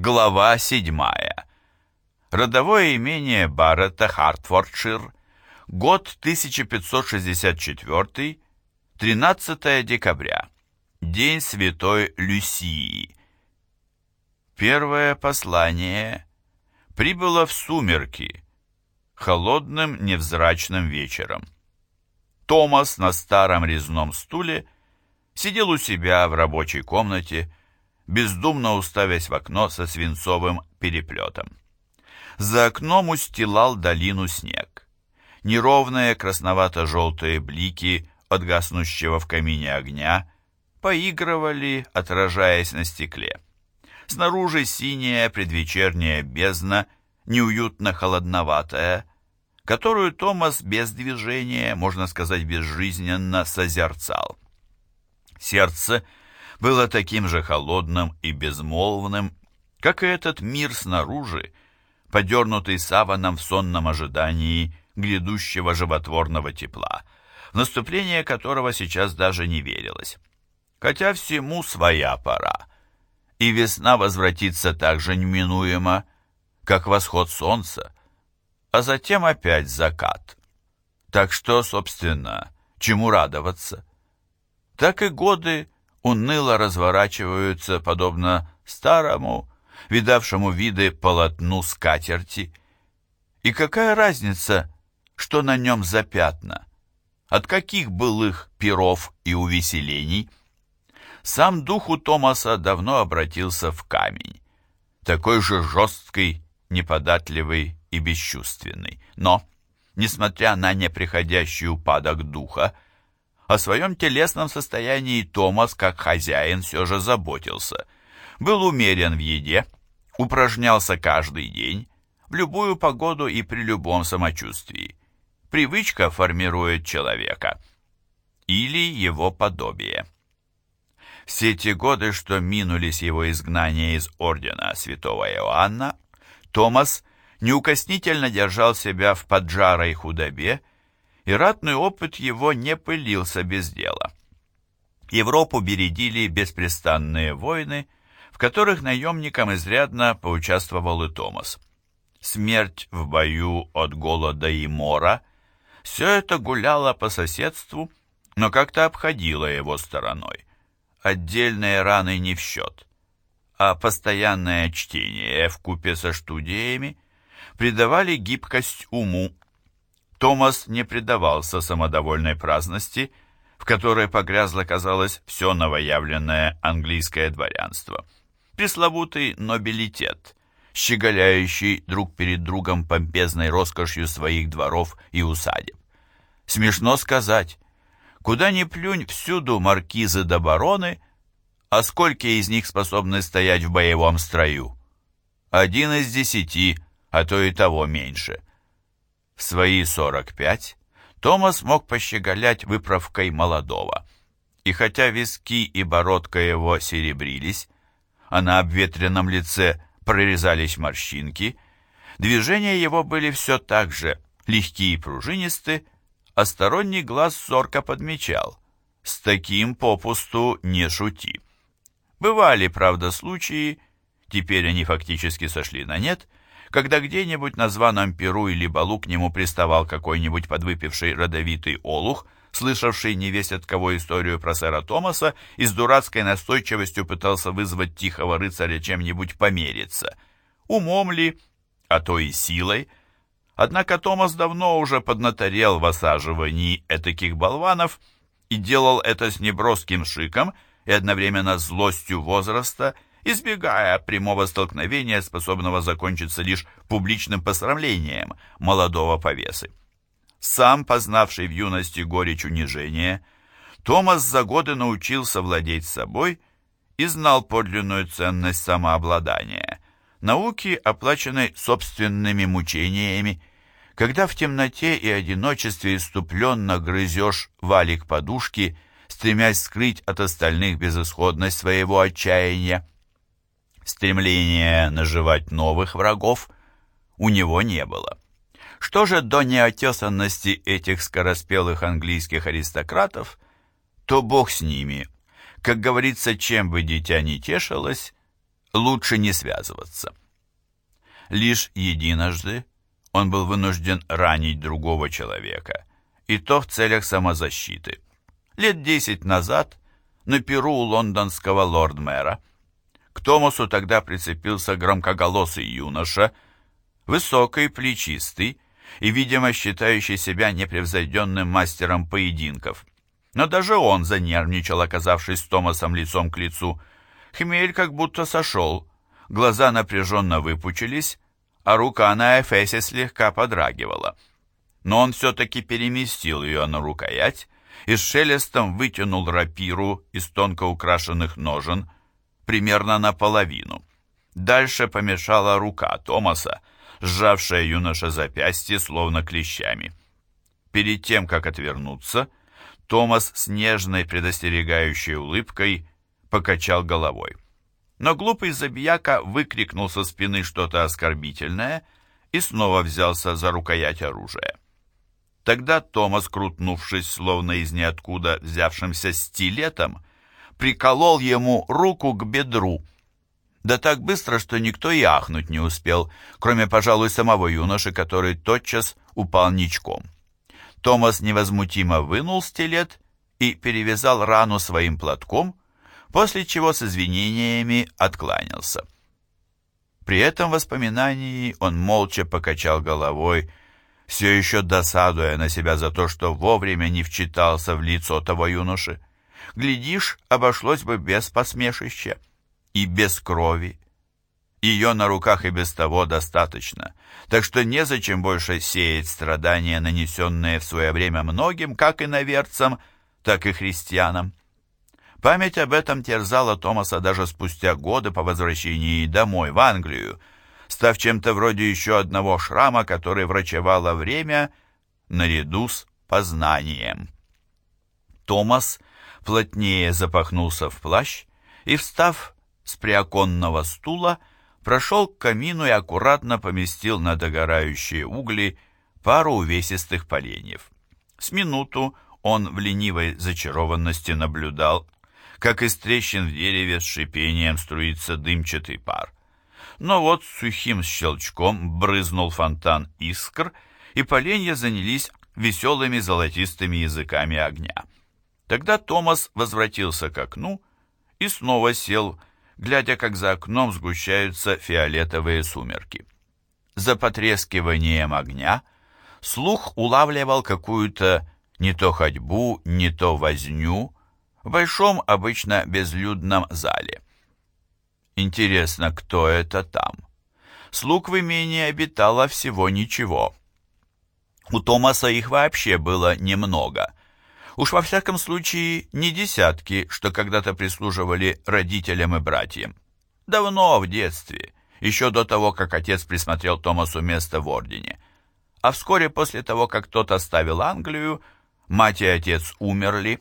Глава седьмая. Родовое имение Баррета, Хартфордшир, год 1564, 13 декабря, День Святой Люсии. Первое послание прибыло в сумерки, холодным невзрачным вечером. Томас на старом резном стуле сидел у себя в рабочей комнате, бездумно уставясь в окно со свинцовым переплетом. За окном устилал долину снег. Неровные красновато-желтые блики от гаснущего в камине огня поигрывали, отражаясь на стекле. Снаружи синяя предвечерняя бездна, неуютно холодноватая, которую Томас без движения, можно сказать, безжизненно созерцал. Сердце было таким же холодным и безмолвным, как и этот мир снаружи, подернутый саваном в сонном ожидании грядущего животворного тепла, в наступление которого сейчас даже не верилось. Хотя всему своя пора, и весна возвратится так же неминуемо, как восход солнца, а затем опять закат. Так что, собственно, чему радоваться? Так и годы уныло разворачиваются, подобно старому, видавшему виды полотну скатерти. И какая разница, что на нем за пятна? От каких былых перов и увеселений? Сам дух у Томаса давно обратился в камень, такой же жесткий, неподатливый и бесчувственный. Но, несмотря на неприходящий упадок духа, о своем телесном состоянии Томас, как хозяин, все же заботился. Был умерен в еде, упражнялся каждый день, в любую погоду и при любом самочувствии. Привычка формирует человека. Или его подобие. Все те годы, что минулись его изгнания из ордена святого Иоанна, Томас неукоснительно держал себя в поджарой худобе и ратный опыт его не пылился без дела. Европу бередили беспрестанные войны, в которых наемникам изрядно поучаствовал и Томас. Смерть в бою от голода и мора – все это гуляло по соседству, но как-то обходило его стороной. Отдельные раны не в счет, а постоянное чтение в купе со студиями придавали гибкость уму Томас не предавался самодовольной праздности, в которой погрязло, казалось, все новоявленное английское дворянство. Пресловутый нобилитет, щеголяющий друг перед другом помпезной роскошью своих дворов и усадеб. Смешно сказать, куда ни плюнь, всюду маркизы да бароны, а сколько из них способны стоять в боевом строю? Один из десяти, а то и того меньше – в свои 45 Томас мог пощеголять выправкой молодого. И хотя виски и бородка его серебрились, а на обветренном лице прорезались морщинки, движения его были все так же легкие и пружинисты, а сторонний глаз зорко подмечал. С таким попусту не шути. Бывали, правда, случаи, теперь они фактически сошли на нет, когда где-нибудь на званом перу или балу к нему приставал какой-нибудь подвыпивший родовитый олух, слышавший невесть от кого историю про сэра Томаса и с дурацкой настойчивостью пытался вызвать тихого рыцаря чем-нибудь помериться. Умом ли, а то и силой. Однако Томас давно уже поднаторел в осаживании этаких болванов и делал это с неброским шиком и одновременно злостью возраста – избегая прямого столкновения, способного закончиться лишь публичным посрамлением молодого повесы. Сам познавший в юности горечь унижения, Томас за годы научился владеть собой и знал подлинную ценность самообладания, науки, оплаченной собственными мучениями, когда в темноте и одиночестве иступленно грызешь валик подушки, стремясь скрыть от остальных безысходность своего отчаяния. Стремления наживать новых врагов у него не было. Что же до неотесанности этих скороспелых английских аристократов, то бог с ними. Как говорится, чем бы дитя не тешилось, лучше не связываться. Лишь единожды он был вынужден ранить другого человека, и то в целях самозащиты. Лет десять назад на перу лондонского лорд-мэра к Томасу тогда прицепился громкоголосый юноша, высокий, плечистый и, видимо, считающий себя непревзойденным мастером поединков. Но даже он занервничал, оказавшись с Томасом лицом к лицу. Хмель как будто сошел, глаза напряженно выпучились, а рука на Эфесе слегка подрагивала. Но он все-таки переместил ее на рукоять и с шелестом вытянул рапиру из тонко украшенных ножен примерно наполовину. Дальше помешала рука Томаса, сжавшая юноша запястье словно клещами. Перед тем, как отвернуться, Томас с нежной предостерегающей улыбкой покачал головой. Но глупый забияка выкрикнул со спины что-то оскорбительное и снова взялся за рукоять оружия. Тогда Томас, крутнувшись, словно из ниоткуда взявшимся стилетом, приколол ему руку к бедру. Да так быстро, что никто и ахнуть не успел, кроме, пожалуй, самого юноши, который тотчас упал ничком. Томас невозмутимо вынул стилет и перевязал рану своим платком, после чего с извинениями откланялся. При этом воспоминании он молча покачал головой, все еще досадуя на себя за то, что вовремя не вчитался в лицо того юноши. Глядишь, обошлось бы без посмешища и без крови. Ее на руках и без того достаточно, так что незачем больше сеять страдания, нанесенные в свое время многим, как и наверцам, так и христианам. Память об этом терзала Томаса даже спустя годы по возвращении домой, в Англию, став чем-то вроде еще одного шрама, который врачевало время наряду с познанием. Томас плотнее запахнулся в плащ и, встав с приоконного стула, прошел к камину и аккуратно поместил на догорающие угли пару увесистых поленьев. С минуту он в ленивой зачарованности наблюдал, как из трещин в дереве с шипением струится дымчатый пар. Но вот сухим щелчком брызнул фонтан искр, и поленья занялись веселыми золотистыми языками огня. Тогда Томас возвратился к окну и снова сел, глядя, как за окном сгущаются фиолетовые сумерки. За потрескиванием огня слух улавливал какую-то не то ходьбу, не то возню в большом, обычно безлюдном зале. Интересно, кто это там? Слуг в имении обитало всего ничего. У Томаса их вообще было немного. Уж во всяком случае не десятки, что когда-то прислуживали родителям и братьям. Давно, в детстве, еще до того, как отец присмотрел Томасу место в ордене. А вскоре после того, как тот оставил Англию, мать и отец умерли.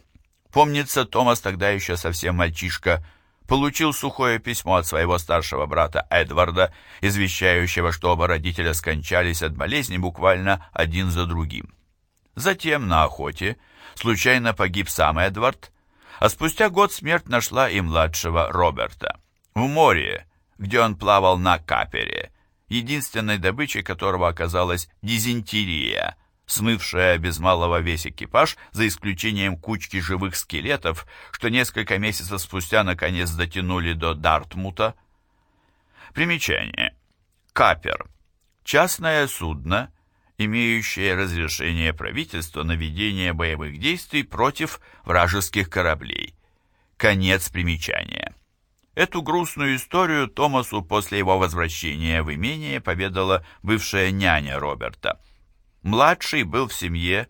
Помнится, Томас тогда еще совсем мальчишка – получил сухое письмо от своего старшего брата Эдварда, извещающего, что оба родителя скончались от болезни буквально один за другим. Затем на охоте случайно погиб сам Эдвард, а спустя год смерть нашла и младшего Роберта. В море, где он плавал на капере, единственной добычей которого оказалась дизентерия, смывшая без малого весь экипаж, за исключением кучки живых скелетов, что несколько месяцев спустя наконец дотянули до Дартмута. Примечание. Капер. Частное судно, имеющее разрешение правительства на ведение боевых действий против вражеских кораблей. Конец примечания. Эту грустную историю Томасу после его возвращения в имение поведала бывшая няня Роберта – Младший был в семье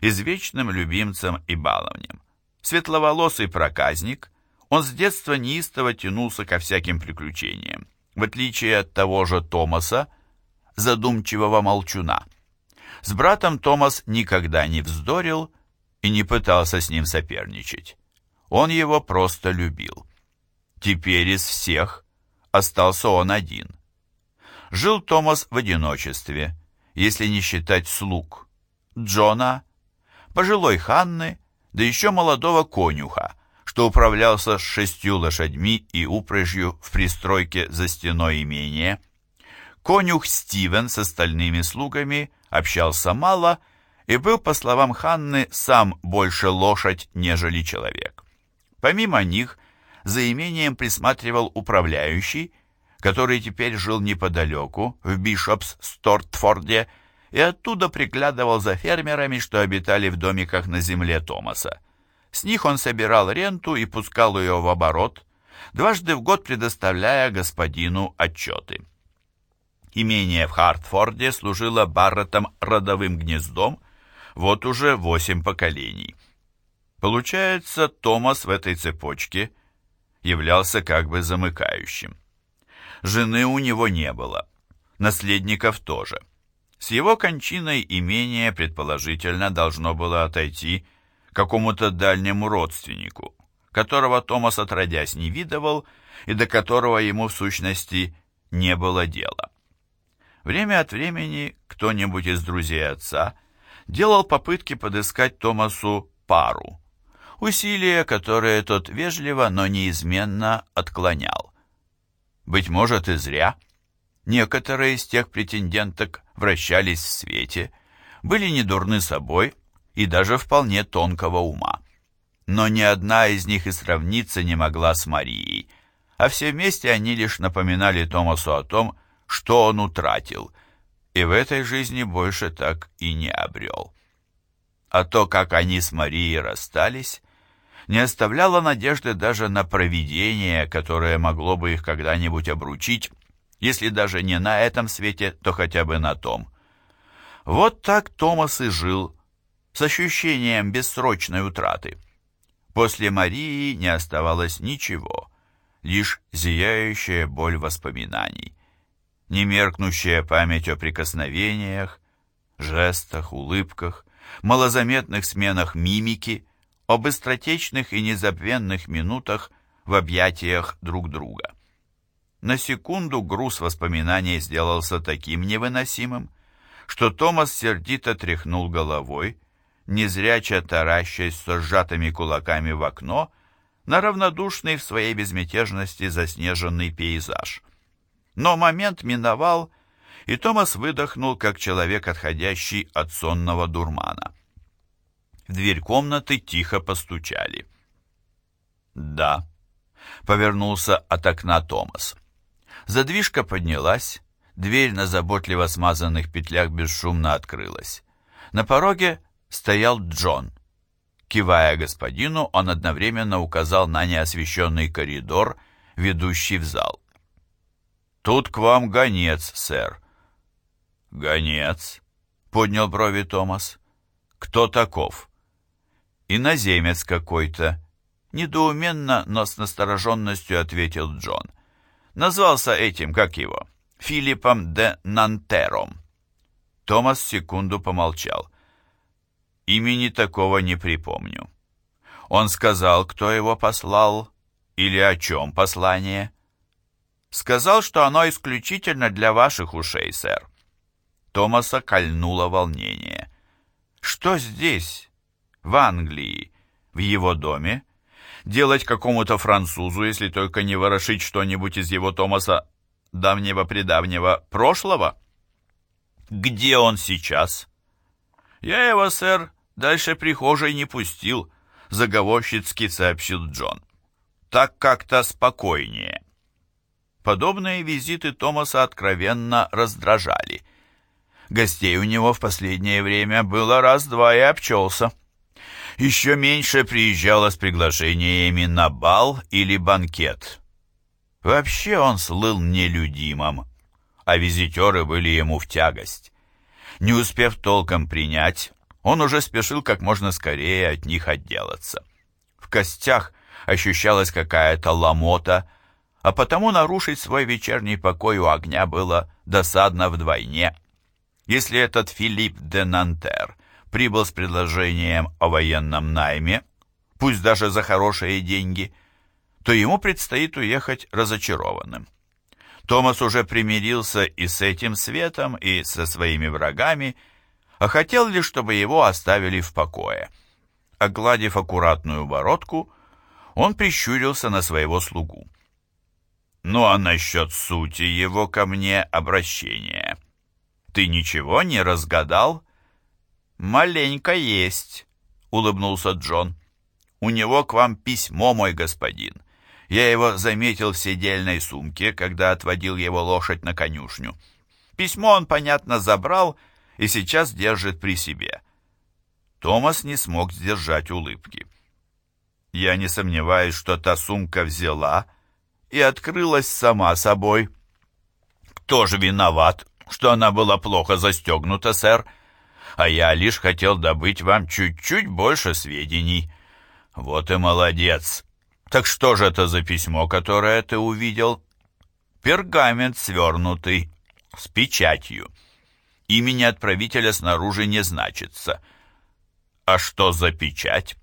извечным любимцем и баловнем. Светловолосый проказник, он с детства неистово тянулся ко всяким приключениям, в отличие от того же Томаса, задумчивого молчуна. С братом Томас никогда не вздорил и не пытался с ним соперничать. Он его просто любил. Теперь из всех остался он один. Жил Томас в одиночестве – если не считать слуг, Джона, пожилой Ханны, да еще молодого конюха, что управлялся с шестью лошадьми и упряжью в пристройке за стеной имения. Конюх Стивен с остальными слугами общался мало и был, по словам Ханны, сам больше лошадь, нежели человек. Помимо них, за имением присматривал управляющий, который теперь жил неподалеку, в Бишопс-Стортфорде, и оттуда приглядывал за фермерами, что обитали в домиках на земле Томаса. С них он собирал ренту и пускал ее в оборот, дважды в год предоставляя господину отчеты. Имение в Хартфорде служило Барреттом родовым гнездом вот уже восемь поколений. Получается, Томас в этой цепочке являлся как бы замыкающим. Жены у него не было, наследников тоже. С его кончиной имение, предположительно, должно было отойти какому-то дальнему родственнику, которого Томас отродясь не видывал и до которого ему в сущности не было дела. Время от времени кто-нибудь из друзей отца делал попытки подыскать Томасу пару, усилия, которые тот вежливо, но неизменно отклонял. Быть может и зря. Некоторые из тех претенденток вращались в свете, были недурны собой и даже вполне тонкого ума. Но ни одна из них и сравниться не могла с Марией, а все вместе они лишь напоминали Томасу о том, что он утратил, и в этой жизни больше так и не обрел. А то, как они с Марией расстались, не оставляло надежды даже на провидение, которое могло бы их когда-нибудь обручить, если даже не на этом свете, то хотя бы на том. Вот так Томас и жил, с ощущением бессрочной утраты. После Марии не оставалось ничего, лишь зияющая боль воспоминаний немеркнущая память о прикосновениях, жестах, улыбках, малозаметных сменах мимики, о быстротечных и незабвенных минутах в объятиях друг друга. На секунду груз воспоминаний сделался таким невыносимым, что Томас сердито тряхнул головой, незрячо таращась со сжатыми кулаками в окно на равнодушный в своей безмятежности заснеженный пейзаж. Но момент миновал, и Томас выдохнул, как человек, отходящий от сонного дурмана. В дверь комнаты тихо постучали. «Да», — повернулся от окна Томас. Задвижка поднялась, дверь на заботливо смазанных петлях бесшумно открылась. На пороге стоял Джон. Кивая господину, он одновременно указал на неосвещенный коридор, ведущий в зал. «Тут к вам гонец, сэр». «Гонец?» — поднял брови Томас. «Кто таков?» «Иноземец какой-то». Недоуменно, но с настороженностью ответил Джон. Назвался этим, как его, Филиппом де Нантером. Томас секунду помолчал. Имени такого не припомню. Он сказал, кто его послал, или о чем послание? Сказал, что оно исключительно для ваших ушей, сэр. Томаса кольнуло волнение. Что здесь, в Англии, в его доме, делать какому-то французу, если только не ворошить что-нибудь из его Томаса давнего-предавнего прошлого? Где он сейчас? Я его, сэр, дальше прихожей не пустил, заговорщицки сообщил Джон. Так как-то спокойнее. Подобные визиты Томаса откровенно раздражали. Гостей у него в последнее время было раз-два и обчелся. Еще меньше приезжало с приглашениями на бал или банкет. Вообще он слыл нелюдимым, а визитеры были ему в тягость. Не успев толком принять, он уже спешил как можно скорее от них отделаться. В костях ощущалась какая-то ломота, а потому нарушить свой вечерний покой у огня было досадно вдвойне. Если этот Филипп де Нантер прибыл с предложением о военном найме, пусть даже за хорошие деньги, то ему предстоит уехать разочарованным. Томас уже примирился и с этим светом, и со своими врагами, а хотел лишь, чтобы его оставили в покое. Огладив аккуратную бородку, Он прищурился на своего слугу. «Ну а насчет сути его ко мне обращения? Ты ничего не разгадал?» «Маленько есть», — улыбнулся Джон. «У него к вам письмо, мой господин. Я его заметил в седельной сумке, когда отводил его лошадь на конюшню. Письмо он, понятно, забрал и сейчас держит при себе». Томас не смог сдержать улыбки. «Я не сомневаюсь, что та сумка взяла и открылась сама собой». «Кто же виноват, что она была плохо застегнута, сэр?» а я лишь хотел добыть вам чуть-чуть больше сведений. Вот и молодец. Так что же это за письмо, которое ты увидел? Пергамент свернутый, с печатью. Имени отправителя снаружи не значится. А что за печать?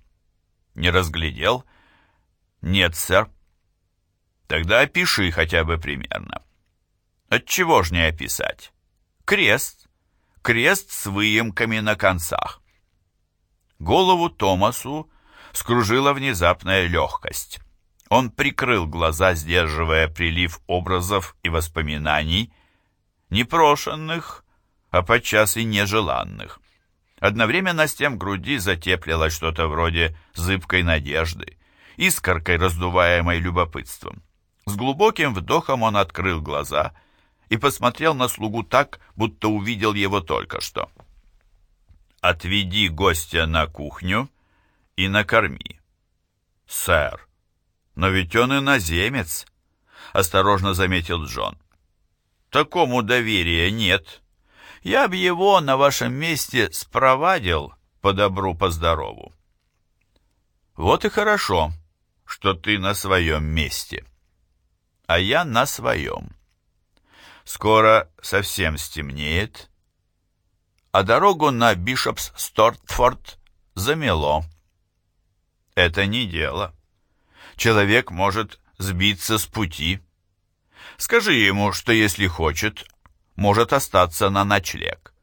Не разглядел? Нет, сэр. Тогда опиши хотя бы примерно. Отчего ж не описать? Крест, крест с выемками на концах. Голову Томасу скружила внезапная легкость. Он прикрыл глаза, сдерживая прилив образов и воспоминаний, непрошенных, а подчас и нежеланных. Одновременно с тем груди затеплилось что-то вроде зыбкой надежды, искоркой, раздуваемой любопытством. С глубоким вдохом он открыл глаза — и посмотрел на слугу так, будто увидел его только что. «Отведи гостя на кухню и накорми». «Сэр, но ведь он иноземец», — осторожно заметил Джон. «Такому доверия нет. Я б его на вашем месте спровадил по добру, по здорову». «Вот и хорошо, что ты на своем месте, а я на своем». Скоро совсем стемнеет, а дорогу на Бишопс-Стортфорд замело. Это не дело. Человек может сбиться с пути. Скажи ему, что если хочет, может остаться на ночлег.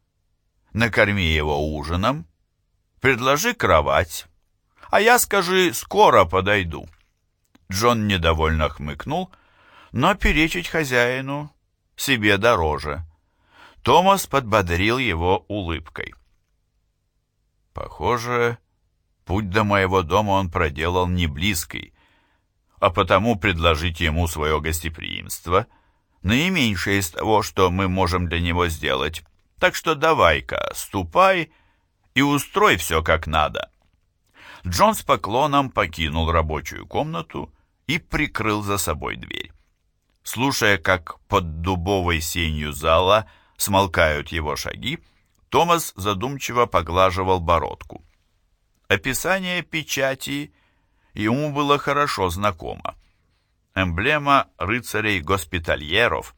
Накорми его ужином, предложи кровать, а я, скажи, скоро подойду. Джон недовольно хмыкнул, но перечить хозяину себе дороже. Томас подбодрил его улыбкой. Похоже, путь до моего дома он проделал не близкий, а потому предложить ему свое гостеприимство наименьшее из того, что мы можем для него сделать. Так что давай-ка, ступай и устрой все как надо. Джон с поклоном покинул рабочую комнату и прикрыл за собой дверь. Слушая, как под дубовой сенью зала смолкают его шаги, Томас задумчиво поглаживал бородку. Описание печати ему было хорошо знакомо. Эмблема рыцарей-госпитальеров.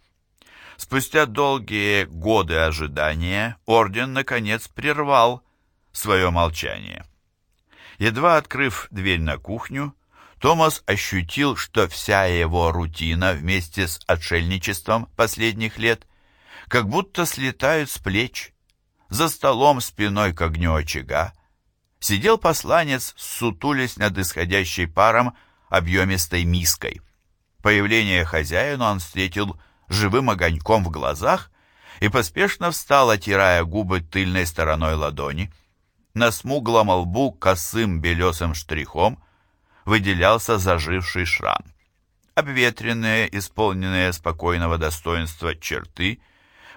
Спустя долгие годы ожидания орден, наконец, прервал свое молчание. Едва открыв дверь на кухню, Томас ощутил, что вся его рутина вместе с отшельничеством последних лет как будто слетают с плеч. За столом спиной к огню очага сидел посланец, сутулясь над исходящей паром объемистой миской. Появление хозяина он встретил живым огоньком в глазах и поспешно встал, отирая губы тыльной стороной ладони. На смуглом лбу косым белесым штрихом выделялся заживший шрам. Обветренные, исполненные спокойного достоинства черты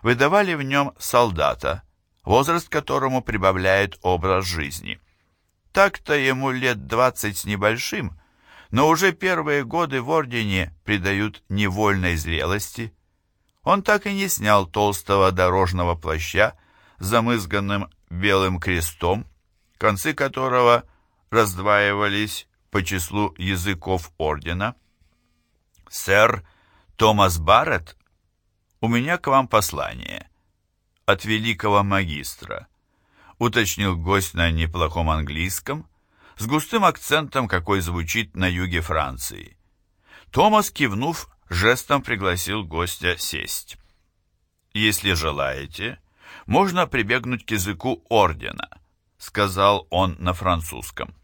выдавали в нем солдата, возраст которому прибавляет образ жизни. Так-то ему лет двадцать с небольшим, но уже первые годы в ордене придают невольной зрелости. Он так и не снял толстого дорожного плаща с замызганным белым крестом, концы которого раздваивались по числу языков ордена. «Сэр Томас Барретт, у меня к вам послание от великого магистра», уточнил гость на неплохом английском, с густым акцентом, какой звучит на юге Франции. Томас, кивнув, жестом пригласил гостя сесть. «Если желаете, можно прибегнуть к языку ордена», сказал он на французском.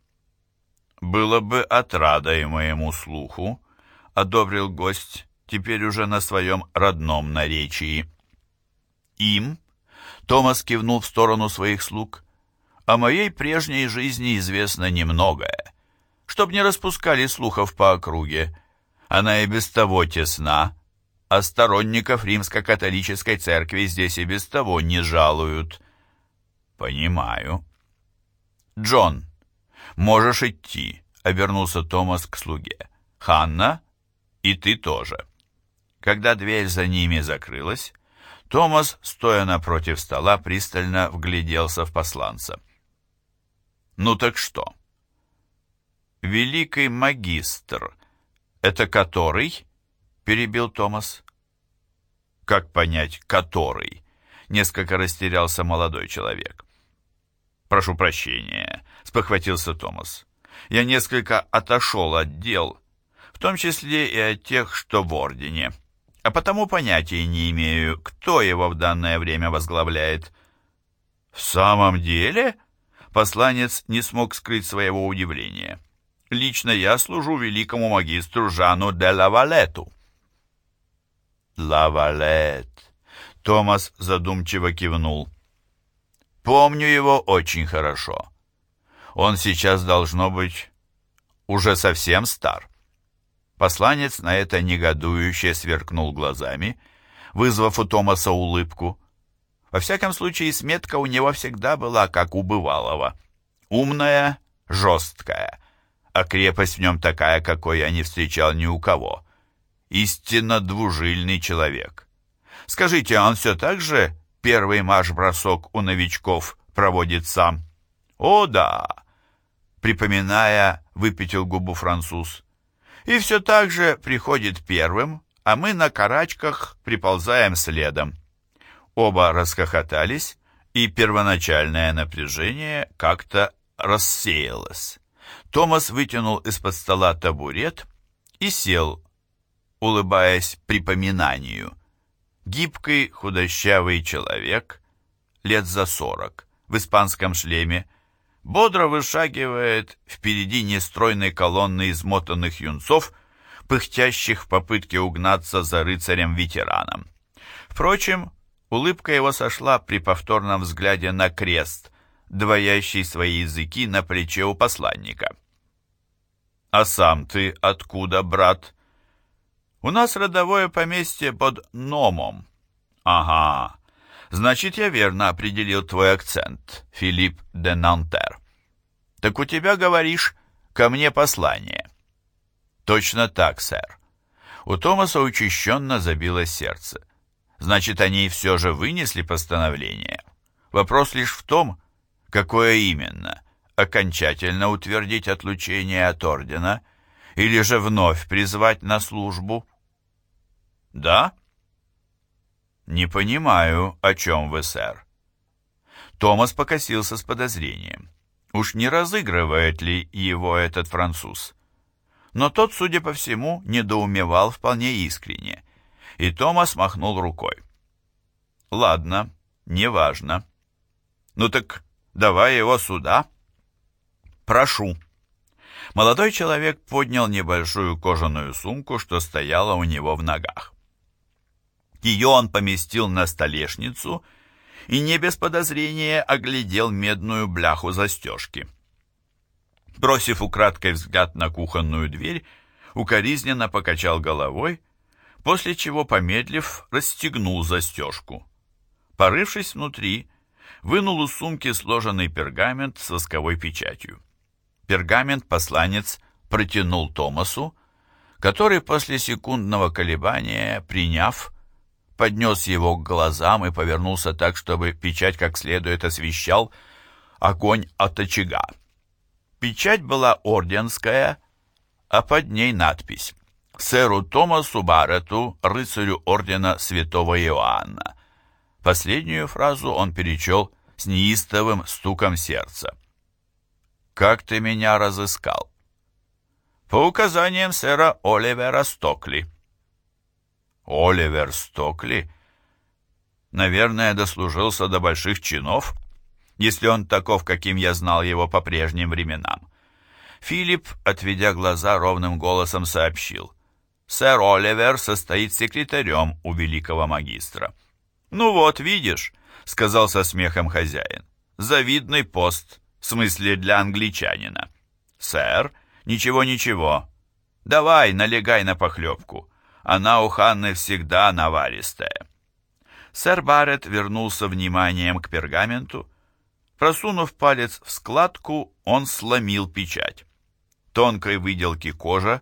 «Было бы отрадой моему слуху», — одобрил гость, теперь уже на своем родном наречии. «Им?» — Томас кивнул в сторону своих слуг. «О моей прежней жизни известно немногое. Чтоб не распускали слухов по округе. Она и без того тесна, а сторонников римско-католической церкви здесь и без того не жалуют». «Понимаю». «Джон, можешь идти», — обернулся Томас к слуге. «Ханна, и ты тоже». Когда дверь за ними закрылась, Томас, стоя напротив стола, пристально вгляделся в посланца. «Ну так что?» «Великий магистр, это который?» — перебил Томас. «Как понять, который?» — несколько растерялся молодой человек. «Прошу прощения», — спохватился Томас. «Я несколько отошел от дел, в том числе и от тех, что в Ордене, а потому понятия не имею, кто его в данное время возглавляет». «В самом деле?» — посланец не смог скрыть своего удивления. «Лично я служу великому магистру Жану де Лавалету». «Лавалет», — Томас задумчиво кивнул. Помню его очень хорошо. Он сейчас, должно быть, уже совсем стар. Посланец на это негодующе сверкнул глазами, вызвав у Томаса улыбку. Во всяком случае, сметка у него всегда была, как у бывалого. Умная, жесткая, а крепость в нем такая, какой я не встречал ни у кого. Истинно двужильный человек. Скажите, он все так же первый марш-бросок у новичков проводит сам. О, да! Припоминая, выпятил губу француз. И все так же приходит первым, а мы на карачках приползаем следом. Оба расхохотались, и первоначальное напряжение как-то рассеялось. Томас вытянул из-под стола табурет и сел, улыбаясь припоминанию – Гибкий, худощавый человек, лет за сорок, в испанском шлеме, бодро вышагивает впереди нестройной колонны измотанных юнцов, пыхтящих в попытке угнаться за рыцарем-ветераном. Впрочем, улыбка его сошла при повторном взгляде на крест, двоящий свои языки на плече у посланника. «А сам ты откуда, брат?» У нас родовое поместье под Номом. Ага. Значит, я верно определил твой акцент, Филипп де Нантер. Так у тебя, говоришь, ко мне послание. Точно так, сэр. У Томаса учащенно забилось сердце. Значит, они все же вынесли постановление. Вопрос лишь в том, какое именно. Окончательно утвердить отлучение от ордена или же вновь призвать на службу – «Да?» «Не понимаю, о чем вы, сэр». Томас покосился с подозрением. Уж не разыгрывает ли его этот француз? Но тот, судя по всему, недоумевал вполне искренне, и Томас махнул рукой. «Ладно, неважно. Ну так давай его сюда». «Прошу». Молодой человек поднял небольшую кожаную сумку, что стояла у него в ногах. Ее он поместил на столешницу и не без подозрения оглядел медную бляху застежки. Бросив украдкой взгляд на кухонную дверь, укоризненно покачал головой, после чего, помедлив, расстегнул застежку. Порывшись внутри, вынул из сумки сложенный пергамент с восковой печатью. Пергамент посланец протянул Томасу, который после секундного колебания, приняв, поднес его к глазам и повернулся так, чтобы печать как следует освещал огонь от очага. Печать была орденская, а под ней надпись «Сэру Томасу Баррету, рыцарю ордена святого Иоанна». Последнюю фразу он перечел с неистовым стуком сердца. «Как ты меня разыскал?» «По указаниям сэра Оливера Стокли». Оливер Стокли, наверное, дослужился до больших чинов, если он таков, каким я знал его по прежним временам. Филипп, отведя глаза, ровным голосом сообщил. «Сэр Оливер состоит секретарем у великого магистра». «Ну вот, видишь», — сказал со смехом хозяин. «Завидный пост, в смысле для англичанина». «Сэр, ничего-ничего. Давай, налегай на похлебку. Она у Ханны всегда наваристая». Сэр Барретт вернулся вниманием к пергаменту. Просунув палец в складку, он сломил печать тонкой выделки кожа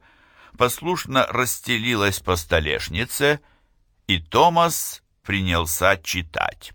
послушно расстелилась по столешнице, и Томас принялся читать.